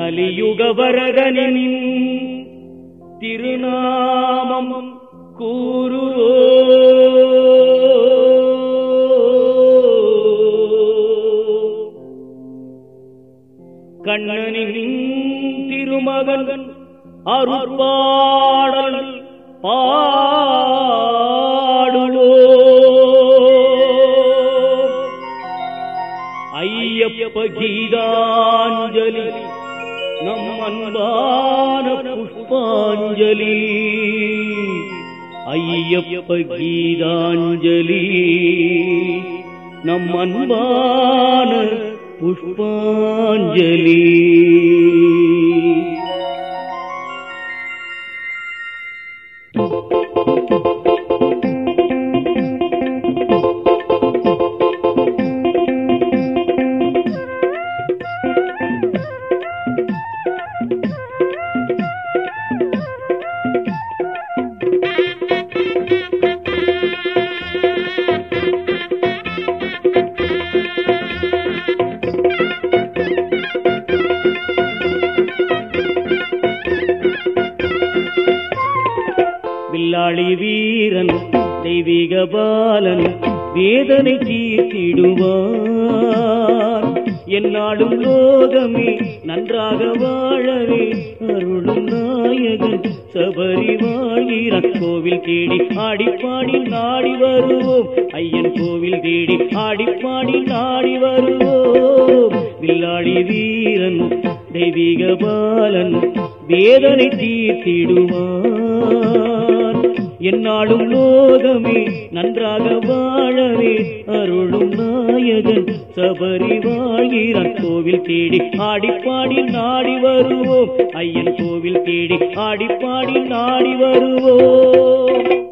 கலியுக வரதனின் திருநாமம் கூறுவோ கண்ணனின் திருமகன் அருட்பாடல் பாடுவோ ஐயப்ப கீதாஞ்சலி पुष्पाञ्जलि अय्यगीताञ्जलि नम् अनुदान पुष्पाञ्जलि வில்லாளி வீரன் தெய்வீக பாலன் வேதனை தீர்த்திடுவார். என்னாலும் லோகமே நன்றாக வாழவே அருளும் நாயகன் சபரி வாழ்கிறான் கோவில் தேடி ஆடிப்பாடி நாடி வருவோம் ஐயன் கோவில் தேடி ஆடிப்பாடி நாடி வருவோம். வில்லாளி வீரன் தெய்வீக பாலன் வேதனை தீர்த்திடுவான் என்னாலும் லோகமே நன்றாக வாழவே அருளும் நாயகன் சபரி வாழ்கிறான் கோவில் தேடி ஆடிப்பாடி நாடி வருவோம். ஐயன் கோவில் தேடி ஆடிப்பாடி நாடி வருவோம்.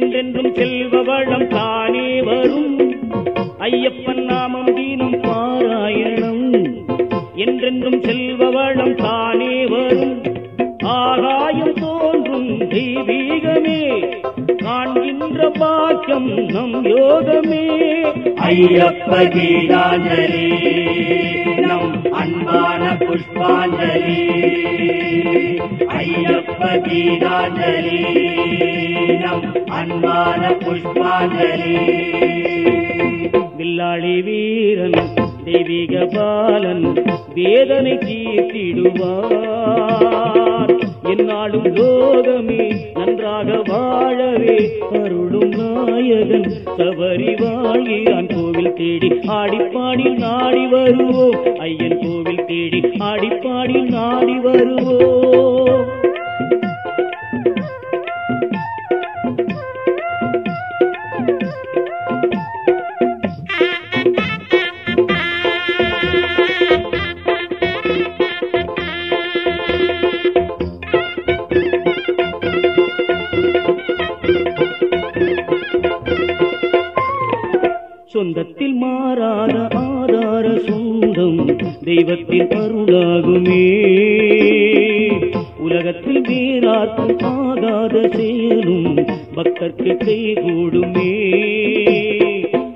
என்றென்றும் செல்வ வளம் தானே வரும். ஐயப்பன் நாமம் தீனம் பாராயணம். என்றென்றும் செல்வ வளம் தானே வரும். ஆகாயம் தோன்றும் தெய்வீகமே. காண்கின்ற பாக்கியம் நம் யோகமே. ஐயப்ப கீதாஞ்சலி நம் அன்பான புஷ்பாஞ்சலி. ஐயப்ப கீதாஞ்சலி. நம் அன்பான புஷ்பாஞ்சலி. வில்லாளி வீரன் தெய்வீக பாலன் வேதனை தீர்த்திடுவார். என்னாலும் லோகமே நன்றாக வாழவே அருளும் நாயகன் தவறி வாழ்கிறான் கோவில் தேடி ஆடிப்பாடி நாடி வருவோம். ஐயன் கோவில் தேடி ஆடிப்பாடி நாடி வருவோம். சொந்தத்தில் மாறாத ஆதார சொந்தம் தெய்வத்தில் அருளாகுமே. உலகத்தில் வேறாக்கும் ஆகாத செயலும் பக்தர்க்கு கைகூடுமே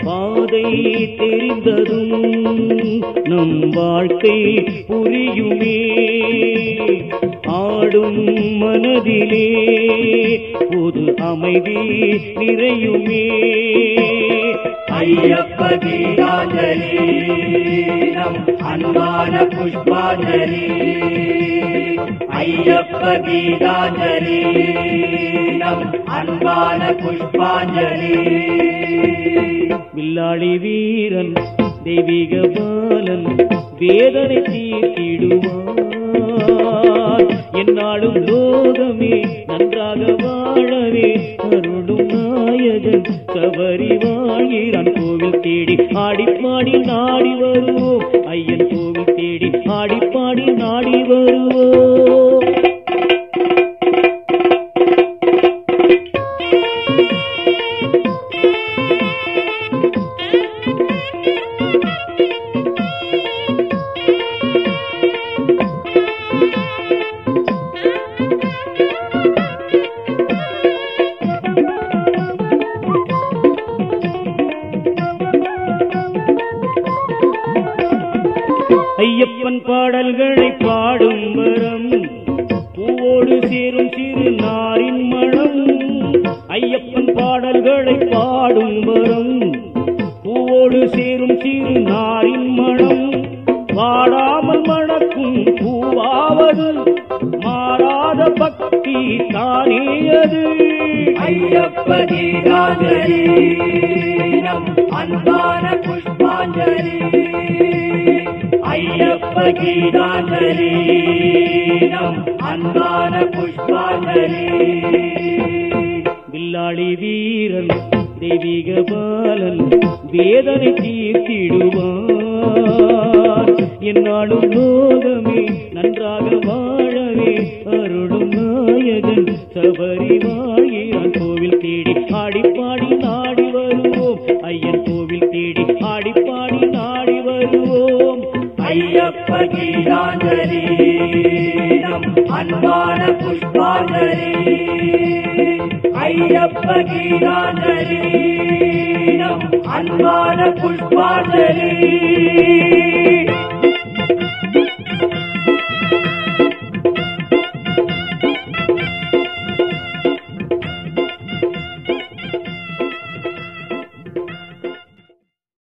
பாதை தெரிந்ததும் நம் வாழ்க்கை புரியுமே. ஆடும் மனதிலே பொது அமைதி நிறையுமே. ஐயப்ப நம் அன்பான புஷ்பாஞ்சலி ஐயப்ப நம் அன்பான புஷ்பாஞ்சலி வில்லாளி வீரன் தெய்வீக பாலன் வேதனை தீர்த்திடுவான் என்னாலும் நாயகன் சபரி வாழ்கிறான் கோவில் தேடி ஆடிப்பாடி நாடி வருவோம். ஐயன் கோவில் தேடி ஆடிப்பாடி நாடி வருவோம். ஐயப்பன் பாடல்களை பாடும் வரம். பூவோடு சேரும் சிறு நாரின் மனம். ஐயப்பன் பாடல்களை பாடும் வரம். பூவோடு சேரும் சிறு நாரின் மனம். பாடாமல் மணக்கும் பூவாவது. மாறாத பக்தி தானே அது. அன்பான புஷ்பாஞ்சலி. ஐயப்ப கீதாஞ்சலி அன்பான புஷ்பாஞ்சலி வில்லாளி வீரன் தெய்வீக பாலன் வேதனை தீர்த்திடுவார். என்னாலும் லோகமே நன்றாக வாழவே அருளும் நாயகன் சபரி வாழ்கிறான் கோவில் தேடி ஆடிப்பாடி நாடி பகீராஞ்சலி நம் அன்பான புஷ்பாஞ்சலி ஐயப்ப கீதாஞ்சலி நம் அன்பான புஷ்பாஞ்சலி